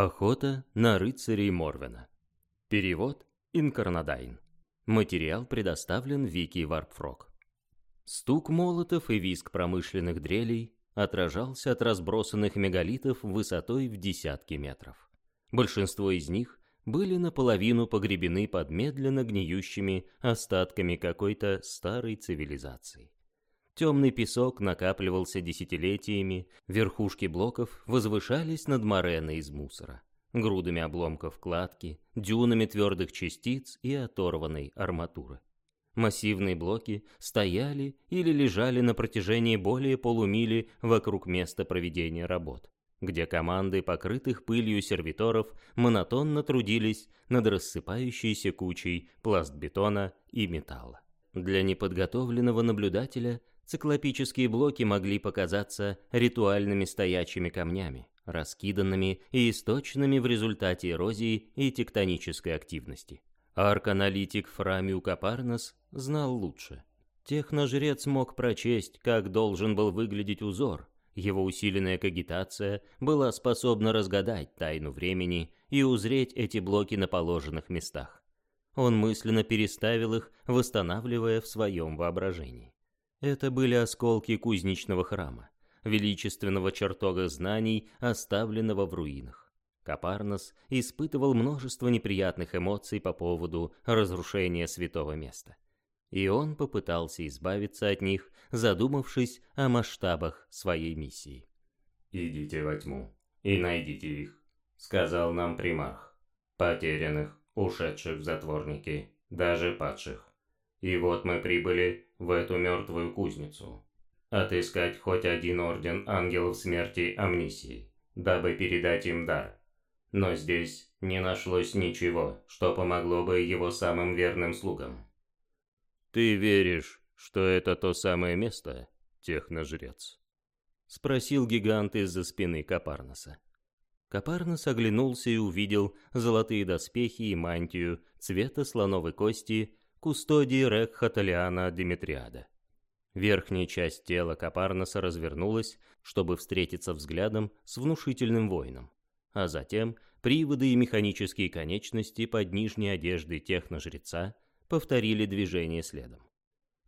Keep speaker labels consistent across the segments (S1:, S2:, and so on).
S1: Охота на рыцарей Морвена. Перевод Инкарнадайн. Материал предоставлен Вики Варпфрог. Стук молотов и визг промышленных дрелей отражался от разбросанных мегалитов высотой в десятки метров. Большинство из них были наполовину погребены под медленно гниющими остатками какой-то старой цивилизации. Темный песок накапливался десятилетиями, верхушки блоков возвышались над мореной из мусора, грудами обломков кладки, дюнами твердых частиц и оторванной арматуры. Массивные блоки стояли или лежали на протяжении более полумили вокруг места проведения работ, где команды покрытых пылью сервиторов монотонно трудились над рассыпающейся кучей пластбетона и металла. Для неподготовленного наблюдателя циклопические блоки могли показаться ритуальными стоячими камнями, раскиданными и источными в результате эрозии и тектонической активности. Арк-аналитик Фрамиу Капарнос знал лучше. Техножрец мог прочесть, как должен был выглядеть узор. Его усиленная когитация была способна разгадать тайну времени и узреть эти блоки на положенных местах. Он мысленно переставил их, восстанавливая в своем воображении. Это были осколки кузнечного храма, величественного чертога знаний, оставленного в руинах. Капарнос испытывал множество неприятных эмоций по поводу разрушения святого места. И он попытался избавиться от них, задумавшись о масштабах своей миссии.
S2: «Идите во тьму и найдите их», — сказал нам примарх. «Потерянных, ушедших в затворники, даже падших. И вот мы прибыли в эту мертвую кузницу. Отыскать хоть один орден ангелов смерти Амнисии, дабы передать им дар. Но здесь не нашлось ничего, что помогло бы его самым верным слугам.
S1: «Ты веришь, что это то самое место, техножрец?» — спросил гигант из-за спины Капарноса. Капарнос оглянулся и увидел золотые доспехи и мантию цвета слоновой кости кустодии Рекхаталиана Димитриада. Верхняя часть тела Капарноса развернулась, чтобы встретиться взглядом с внушительным воином, а затем приводы и механические конечности под нижней одеждой техножреца повторили движение следом.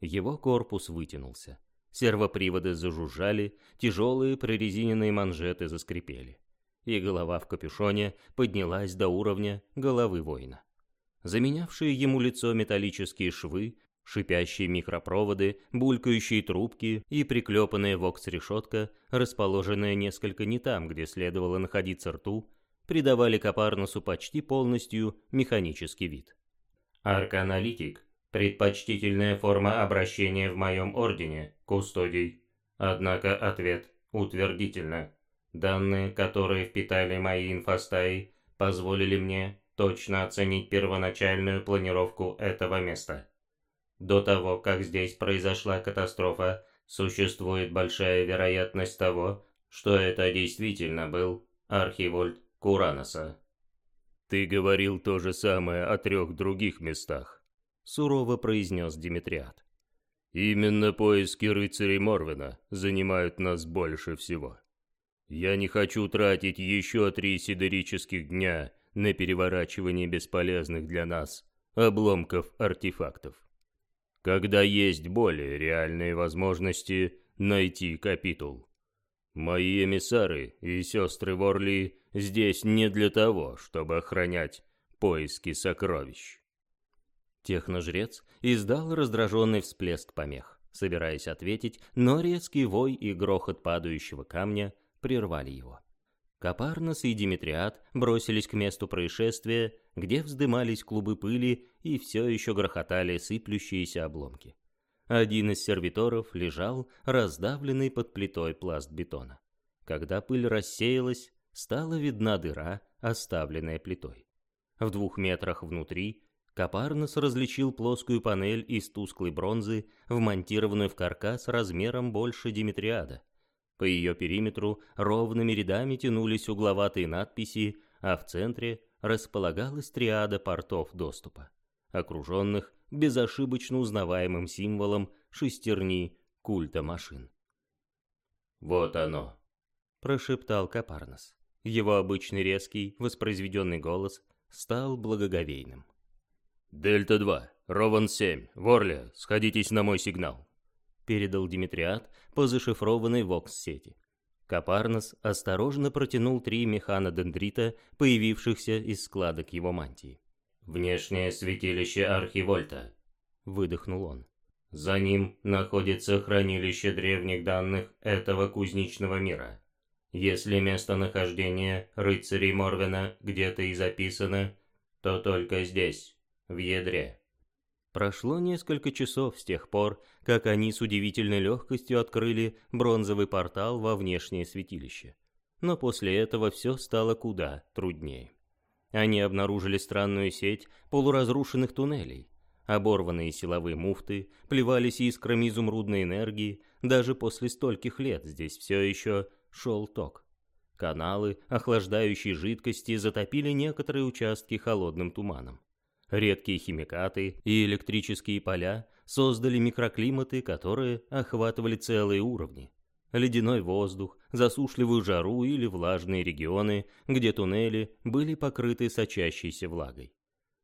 S1: Его корпус вытянулся. Сервоприводы зажужжали, тяжелые прорезиненные манжеты заскрипели. И голова в капюшоне поднялась до уровня головы воина заменявшие ему лицо металлические швы, шипящие микропроводы, булькающие трубки и приклепанная вокс-решетка, расположенная несколько не там, где следовало находиться рту, придавали Капарнусу почти полностью механический вид.
S2: «Арканалитик – предпочтительная форма обращения в моем ордене, кустодий. Однако ответ утвердительно. Данные, которые впитали мои инфостаи, позволили мне точно оценить первоначальную планировку этого места. До того, как здесь произошла катастрофа, существует большая вероятность того, что это действительно был архивольт Кураноса.
S1: «Ты говорил то же самое о трех других местах», — сурово произнес Димитриад. «Именно поиски рыцарей Морвена занимают нас больше всего. Я не хочу тратить еще три сидерических дня на переворачивание бесполезных для нас обломков артефактов. Когда есть более реальные возможности найти капитул. Мои эмиссары и сестры Ворли здесь не для того, чтобы охранять поиски сокровищ. Техножрец издал раздраженный всплеск помех, собираясь ответить, но резкий вой и грохот падающего камня прервали его. Капарнос и Димитриад бросились к месту происшествия, где вздымались клубы пыли и все еще грохотали сыплющиеся обломки. Один из сервиторов лежал, раздавленный под плитой пласт бетона. Когда пыль рассеялась, стала видна дыра, оставленная плитой. В двух метрах внутри Капарнос различил плоскую панель из тусклой бронзы, вмонтированную в каркас размером больше Димитриада. По ее периметру ровными рядами тянулись угловатые надписи, а в центре располагалась триада портов доступа, окруженных безошибочно узнаваемым символом шестерни культа машин.
S2: «Вот оно», —
S1: прошептал Капарнос. Его обычный резкий, воспроизведенный голос стал благоговейным.
S2: «Дельта-2, Рован-7, Ворля, сходитесь на мой сигнал»,
S1: передал Димитриат по зашифрованной вокс-сети. Капарнос осторожно протянул три механодендрита, появившихся из складок его мантии.
S2: «Внешнее святилище Архивольта», —
S1: выдохнул он.
S2: «За ним находится хранилище древних данных этого кузнечного мира. Если местонахождение рыцарей Морвена где-то и записано, то только здесь, в ядре».
S1: Прошло несколько часов с тех пор, как они с удивительной легкостью открыли бронзовый портал во внешнее святилище. Но после этого все стало куда труднее. Они обнаружили странную сеть полуразрушенных туннелей. Оборванные силовые муфты плевались искрами изумрудной энергии, даже после стольких лет здесь все еще шел ток. Каналы, охлаждающие жидкости, затопили некоторые участки холодным туманом. Редкие химикаты и электрические поля создали микроклиматы, которые охватывали целые уровни. Ледяной воздух, засушливую жару или влажные регионы, где туннели были покрыты сочащейся влагой.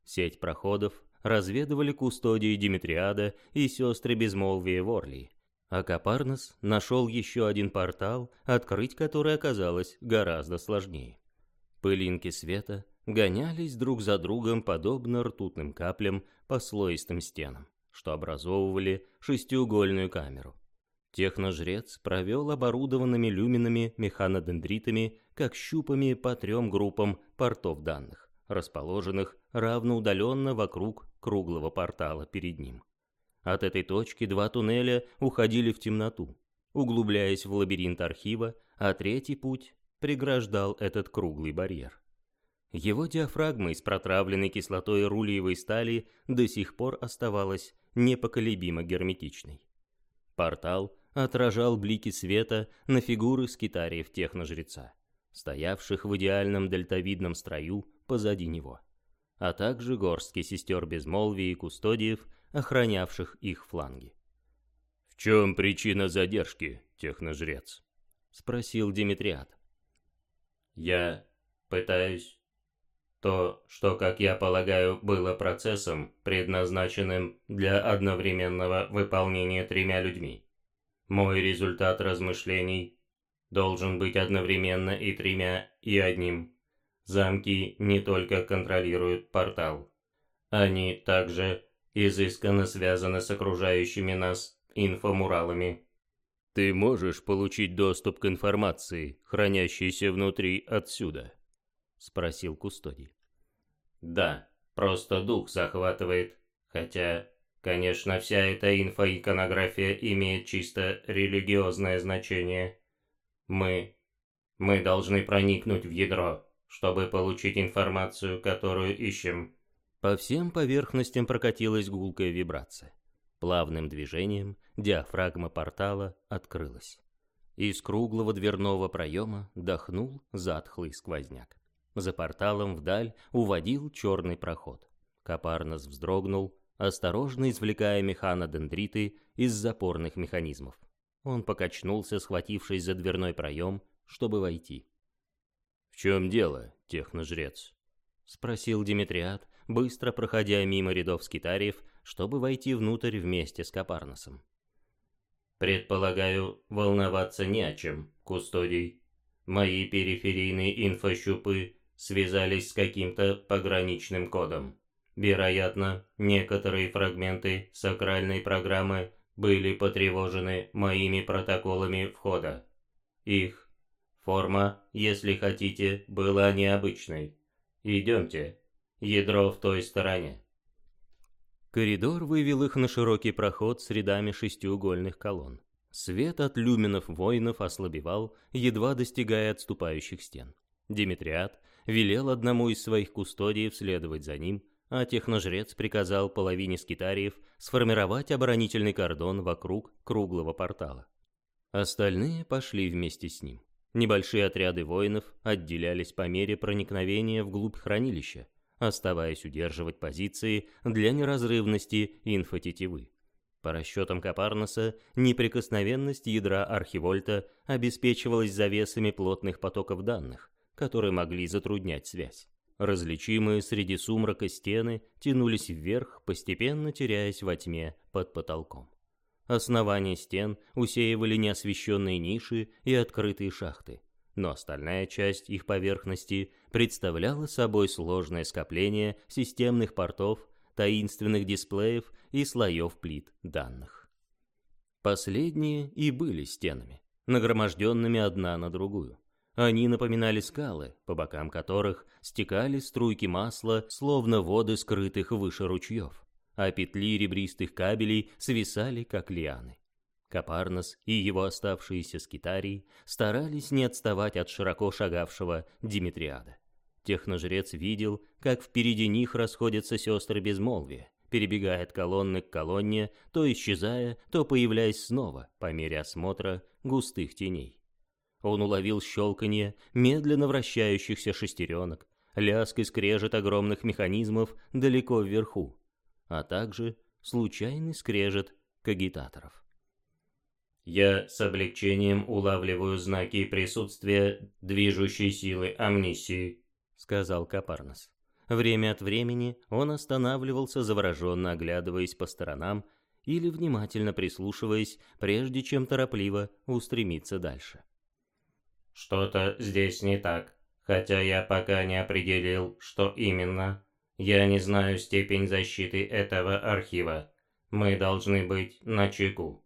S1: Сеть проходов разведывали кустодии Димитриада и сестры Безмолвия Ворли. А Капарнос нашел еще один портал, открыть который оказалось гораздо сложнее. Пылинки света гонялись друг за другом подобно ртутным каплям по слоистым стенам, что образовывали шестиугольную камеру. Техножрец провел оборудованными люминами механодендритами, как щупами по трем группам портов данных, расположенных равноудаленно вокруг круглого портала перед ним. От этой точки два туннеля уходили в темноту, углубляясь в лабиринт архива, а третий путь преграждал этот круглый барьер. Его диафрагма из протравленной кислотой рулиевой стали до сих пор оставалась непоколебимо герметичной. Портал отражал блики света на фигуры скитариев техножреца, стоявших в идеальном дельтовидном строю позади него, а также горстки сестер безмолвия и кустодиев, охранявших их фланги.
S2: «В чем причина задержки, техножрец?»
S1: — спросил Димитриад.
S2: «Я пытаюсь то, что, как я полагаю, было процессом, предназначенным для одновременного выполнения тремя людьми. Мой результат размышлений должен быть одновременно и тремя, и одним. Замки не только контролируют портал. Они также изысканно связаны с окружающими нас инфомуралами.
S1: Ты можешь получить доступ к информации, хранящейся внутри отсюда? — спросил Кустодий.
S2: «Да, просто дух захватывает. Хотя, конечно, вся эта инфоиконография имеет чисто религиозное значение. Мы... мы должны проникнуть в ядро, чтобы получить информацию, которую ищем».
S1: По всем поверхностям прокатилась гулкая вибрация. Плавным движением диафрагма портала открылась. Из круглого дверного проема дохнул затхлый сквозняк. За порталом вдаль уводил черный проход. Капарнос вздрогнул, осторожно извлекая механодендриты из запорных механизмов. Он покачнулся, схватившись за дверной проем, чтобы войти.
S2: «В чем дело, техножрец?»
S1: — спросил Димитриад, быстро проходя мимо рядов скитариев, чтобы войти внутрь вместе с Капарносом.
S2: «Предполагаю, волноваться не о чем, кустодий. Мои периферийные инфощупы связались с каким-то пограничным кодом. Вероятно, некоторые фрагменты сакральной программы были потревожены моими протоколами входа. Их форма, если хотите, была необычной. Идемте, ядро в той стороне.
S1: Коридор вывел их на широкий проход с рядами шестиугольных колонн. Свет от люминов воинов ослабевал, едва достигая отступающих стен. Димитриад велел одному из своих кустодиев следовать за ним, а техножрец приказал половине скитариев сформировать оборонительный кордон вокруг круглого портала. Остальные пошли вместе с ним. Небольшие отряды воинов отделялись по мере проникновения вглубь хранилища, оставаясь удерживать позиции для неразрывности инфотетивы. По расчетам Капарноса, неприкосновенность ядра архивольта обеспечивалась завесами плотных потоков данных, которые могли затруднять связь. Различимые среди сумрака стены тянулись вверх, постепенно теряясь во тьме под потолком. Основания стен усеивали неосвещенные ниши и открытые шахты, но остальная часть их поверхности представляла собой сложное скопление системных портов, таинственных дисплеев и слоев плит данных. Последние и были стенами, нагроможденными одна на другую. Они напоминали скалы, по бокам которых стекали струйки масла, словно воды скрытых выше ручьев, а петли ребристых кабелей свисали, как лианы. Капарнос и его оставшиеся скитарии старались не отставать от широко шагавшего Димитриада. Техножрец видел, как впереди них расходятся сестры безмолвия, перебегая от колонны к колонне, то исчезая, то появляясь снова по мере осмотра густых теней. Он уловил щелканье медленно вращающихся шестеренок, лязг и скрежет огромных механизмов далеко вверху, а также случайный скрежет кагитаторов.
S2: Я с облегчением улавливаю знаки присутствия движущей силы амнисии, сказал Капарнос.
S1: Время от времени он останавливался, завороженно оглядываясь по сторонам или внимательно прислушиваясь, прежде чем торопливо устремиться дальше.
S2: Что-то здесь не так, хотя я пока не определил, что именно. Я не знаю степень защиты этого архива. Мы должны быть начеку.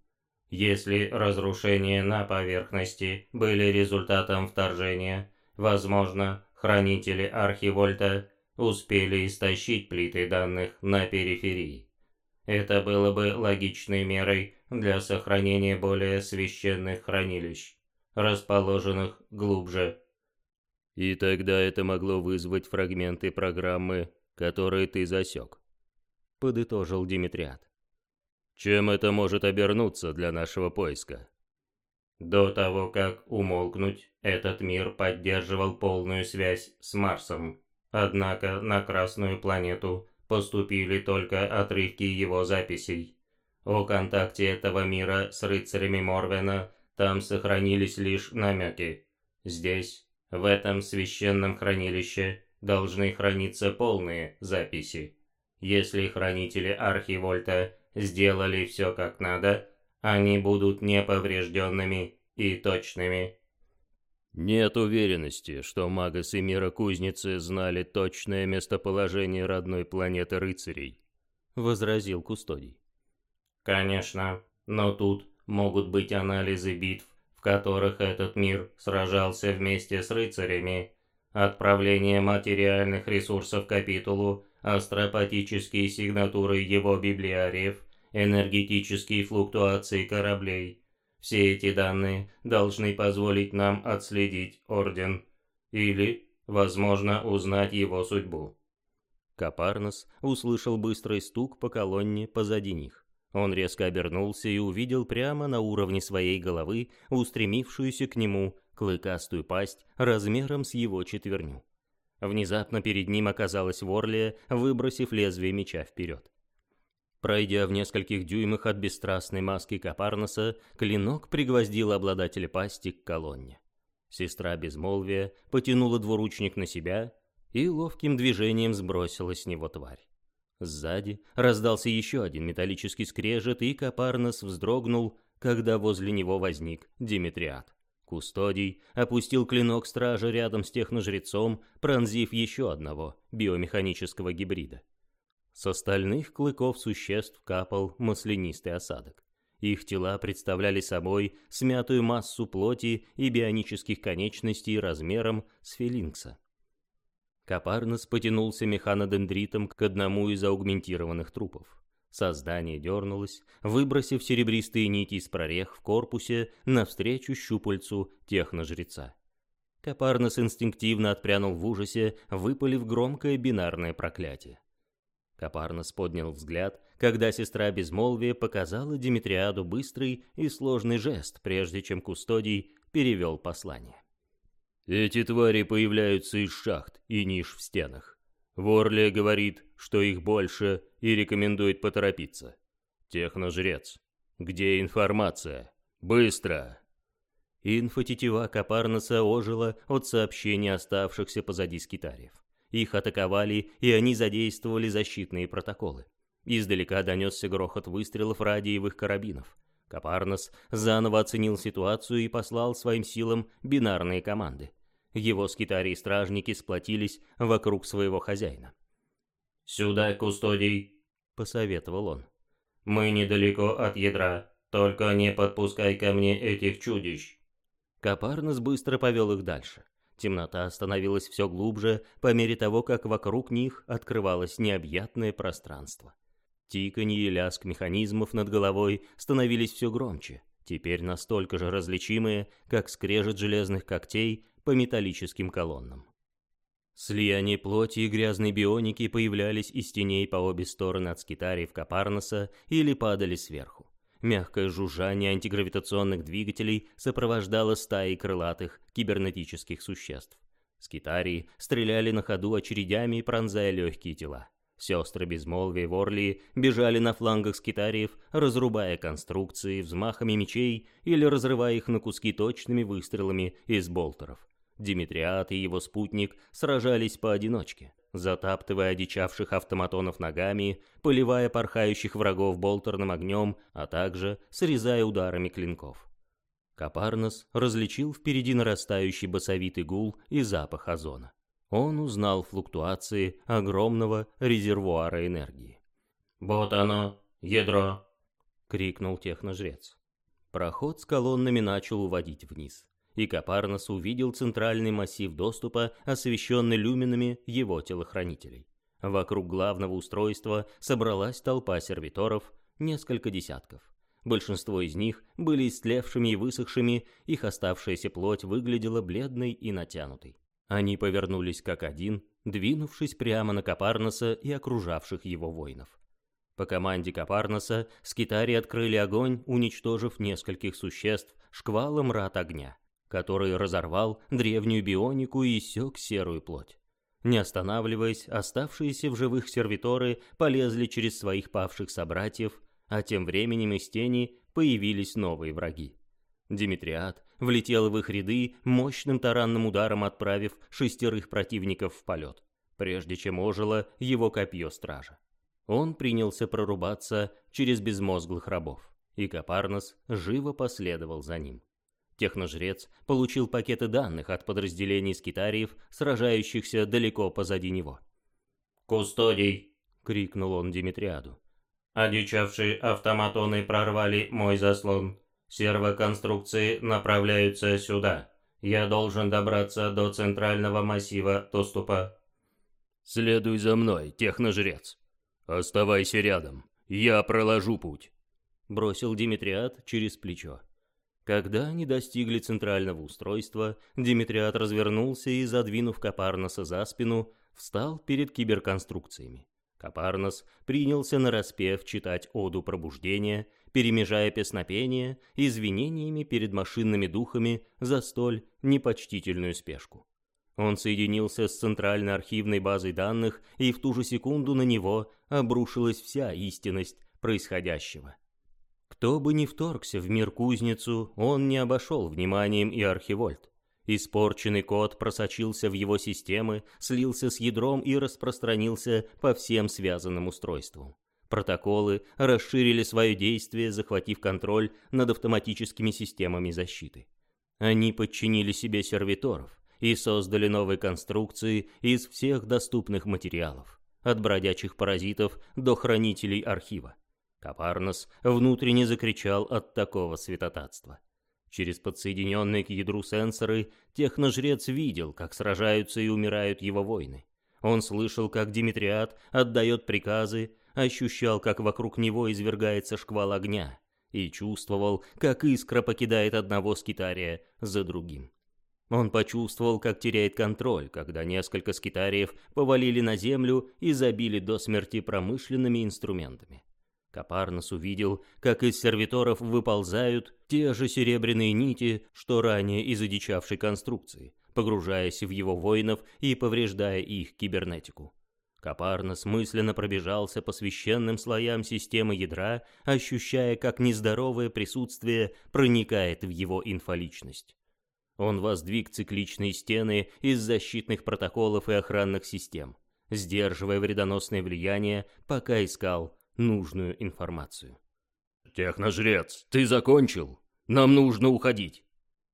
S2: Если разрушения на поверхности были результатом вторжения, возможно, хранители архивольта успели истощить плиты данных на периферии. Это было бы логичной мерой для сохранения более священных хранилищ расположенных глубже.
S1: И тогда это могло вызвать фрагменты программы, которые ты засек. Подытожил Димитриад. Чем это может обернуться для нашего поиска?
S2: До того, как умолкнуть, этот мир поддерживал полную связь с Марсом. Однако на Красную планету поступили только отрывки его записей. О контакте этого мира с рыцарями Морвена там сохранились лишь намеки. Здесь, в этом священном хранилище, должны храниться полные записи. Если хранители Архивольта сделали все как надо, они будут неповрежденными и точными.
S1: Нет уверенности, что Магас и Мира Кузницы знали точное местоположение родной планеты рыцарей, возразил Кустодий.
S2: Конечно, но тут могут быть анализы битв, в которых этот мир сражался вместе с рыцарями, отправление материальных ресурсов капитулу, астропатические сигнатуры его библиариев, энергетические флуктуации кораблей. Все эти данные должны позволить нам отследить Орден или, возможно, узнать его судьбу.
S1: Капарнос услышал быстрый стук по колонне позади них. Он резко обернулся и увидел прямо на уровне своей головы устремившуюся к нему клыкастую пасть размером с его четверню. Внезапно перед ним оказалась Ворлия, выбросив лезвие меча вперед. Пройдя в нескольких дюймах от бесстрастной маски Капарноса, клинок пригвоздил обладателя пасти к колонне. Сестра безмолвия потянула двуручник на себя и ловким движением сбросила с него тварь. Сзади раздался еще один металлический скрежет, и Капарнос вздрогнул, когда возле него возник Димитриад. Кустодий опустил клинок стража рядом с техножрецом, пронзив еще одного биомеханического гибрида. С остальных клыков существ капал маслянистый осадок. Их тела представляли собой смятую массу плоти и бионических конечностей размером с филинкса. Капарнос потянулся механодендритом к одному из аугментированных трупов. Создание дернулось, выбросив серебристые нити из прорех в корпусе навстречу щупальцу техножреца. Капарнос инстинктивно отпрянул в ужасе, выпалив громкое бинарное проклятие. Капарнос поднял взгляд, когда сестра безмолвия показала Димитриаду быстрый и сложный жест, прежде чем Кустодий перевел послание. Эти твари появляются из шахт и ниш в стенах. Ворлия говорит, что их больше и рекомендует поторопиться. Техножрец. Где информация? Быстро! Инфотетива Капарнаса ожила от сообщений оставшихся позади скитариев. Их атаковали, и они задействовали защитные протоколы. Издалека донесся грохот выстрелов радиевых карабинов. Капарнас заново оценил ситуацию и послал своим силам бинарные команды. Его скитарии-стражники сплотились вокруг своего хозяина.
S2: «Сюда, кустодий», —
S1: посоветовал он.
S2: «Мы недалеко от ядра, только не подпускай ко мне этих чудищ».
S1: Капарнас быстро повел их дальше. Темнота становилась все глубже по мере того, как вокруг них открывалось необъятное пространство. Тиканье и лязг механизмов над головой становились все громче, теперь настолько же различимые, как скрежет железных когтей по металлическим колоннам. Слияние плоти и грязной бионики появлялись из теней по обе стороны от скитариев Капарнаса или падали сверху. Мягкое жужжание антигравитационных двигателей сопровождало стаи крылатых кибернетических существ. Скитарии стреляли на ходу очередями, пронзая легкие тела. Сестры Безмолвия Ворли бежали на флангах скитариев, разрубая конструкции взмахами мечей или разрывая их на куски точными выстрелами из болтеров. Димитриат и его спутник сражались поодиночке, затаптывая одичавших автоматонов ногами, поливая порхающих врагов болтерным огнем, а также срезая ударами клинков. Капарнос различил впереди нарастающий басовитый гул и запах озона он узнал флуктуации огромного резервуара энергии.
S2: «Вот оно, ядро!»
S1: — крикнул техножрец. Проход с колоннами начал уводить вниз, и Капарнос увидел центральный массив доступа, освещенный люминами его телохранителей. Вокруг главного устройства собралась толпа сервиторов, несколько десятков. Большинство из них были истлевшими и высохшими, их оставшаяся плоть выглядела бледной и натянутой. Они повернулись как один, двинувшись прямо на Капарноса и окружавших его воинов. По команде Капарноса скитари открыли огонь, уничтожив нескольких существ шквалом рад огня, который разорвал древнюю бионику и иссек серую плоть. Не останавливаясь, оставшиеся в живых сервиторы полезли через своих павших собратьев, а тем временем из тени появились новые враги. Димитриад влетел в их ряды, мощным таранным ударом отправив шестерых противников в полет, прежде чем ожило его копье стража. Он принялся прорубаться через безмозглых рабов, и Капарнос живо последовал за ним. Техножрец получил пакеты данных от подразделений скитариев, сражающихся далеко позади него.
S2: «Кустодий!»
S1: — крикнул он Димитриаду.
S2: «Одичавшие автоматоны прорвали мой заслон. Сервоконструкции направляются сюда. Я должен добраться до центрального массива доступа.
S1: Следуй за мной, техножрец. Оставайся рядом. Я проложу путь. Бросил Димитриат через плечо. Когда они достигли центрального устройства, Димитриат развернулся и, задвинув Капарноса за спину, встал перед киберконструкциями. Капарнос принялся нараспев читать оду пробуждения, перемежая песнопение извинениями перед машинными духами за столь непочтительную спешку. Он соединился с центральной архивной базой данных, и в ту же секунду на него обрушилась вся истинность происходящего. Кто бы ни вторгся в мир-кузницу, он не обошел вниманием и архивольт. Испорченный код просочился в его системы, слился с ядром и распространился по всем связанным устройствам. Протоколы расширили свое действие, захватив контроль над автоматическими системами защиты. Они подчинили себе сервиторов и создали новые конструкции из всех доступных материалов, от бродячих паразитов до хранителей архива. Капарнос внутренне закричал от такого святотатства. Через подсоединенные к ядру сенсоры техножрец видел, как сражаются и умирают его воины. Он слышал, как Димитриад отдает приказы, ощущал, как вокруг него извергается шквал огня, и чувствовал, как искра покидает одного скитария за другим. Он почувствовал, как теряет контроль, когда несколько скитариев повалили на землю и забили до смерти промышленными инструментами. Капарнос увидел, как из сервиторов выползают те же серебряные нити, что ранее из одичавшей конструкции, погружаясь в его воинов и повреждая их кибернетику. Капарнос мысленно пробежался по священным слоям системы ядра, ощущая, как нездоровое присутствие проникает в его инфоличность. Он воздвиг цикличные стены из защитных протоколов и охранных систем, сдерживая вредоносное влияние, пока искал нужную информацию. «Техножрец, ты закончил? Нам нужно уходить!»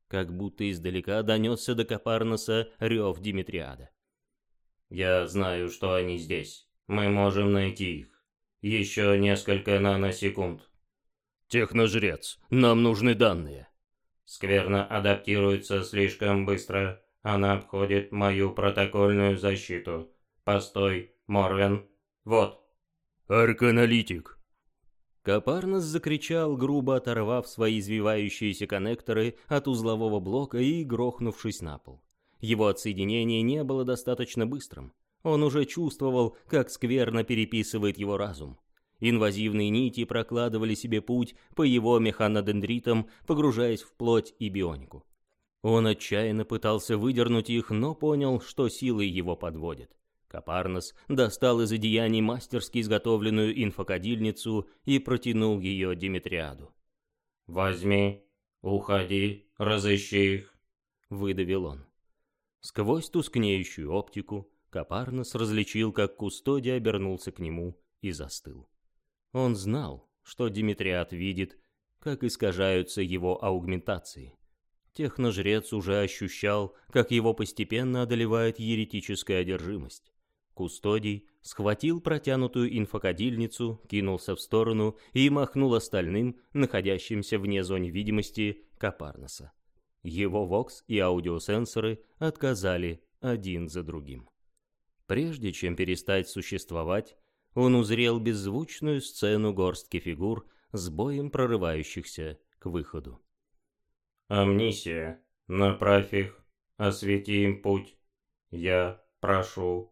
S1: Как будто издалека донесся до Капарноса рев Димитриада.
S2: «Я знаю, что они здесь. Мы можем найти их. Еще несколько наносекунд».
S1: «Техножрец, нам нужны данные».
S2: «Скверно адаптируется слишком быстро. Она обходит мою протокольную защиту. Постой, Морвен. Вот».
S1: «Арканалитик». Капарнос закричал, грубо оторвав свои извивающиеся коннекторы от узлового блока и грохнувшись на пол. Его отсоединение не было достаточно быстрым. Он уже чувствовал, как скверно переписывает его разум. Инвазивные нити прокладывали себе путь по его механодендритам, погружаясь в плоть и бионику. Он отчаянно пытался выдернуть их, но понял, что силы его подводят. Капарнос достал из одеяний мастерски изготовленную инфокодильницу и протянул ее Димитриаду.
S2: «Возьми, уходи, разыщи их», — выдавил он.
S1: Сквозь тускнеющую оптику Капарнос различил, как Кустодий обернулся к нему и застыл. Он знал, что Димитриат видит, как искажаются его аугментации. Техножрец уже ощущал, как его постепенно одолевает еретическая одержимость. Кустодий схватил протянутую инфокодильницу, кинулся в сторону и махнул остальным, находящимся вне зоны видимости, Капарноса. Его вокс и аудиосенсоры отказали один за другим. Прежде чем перестать существовать, он узрел беззвучную сцену горстки фигур с боем прорывающихся к выходу.
S2: «Амнисия, направь их, освети им путь. Я прошу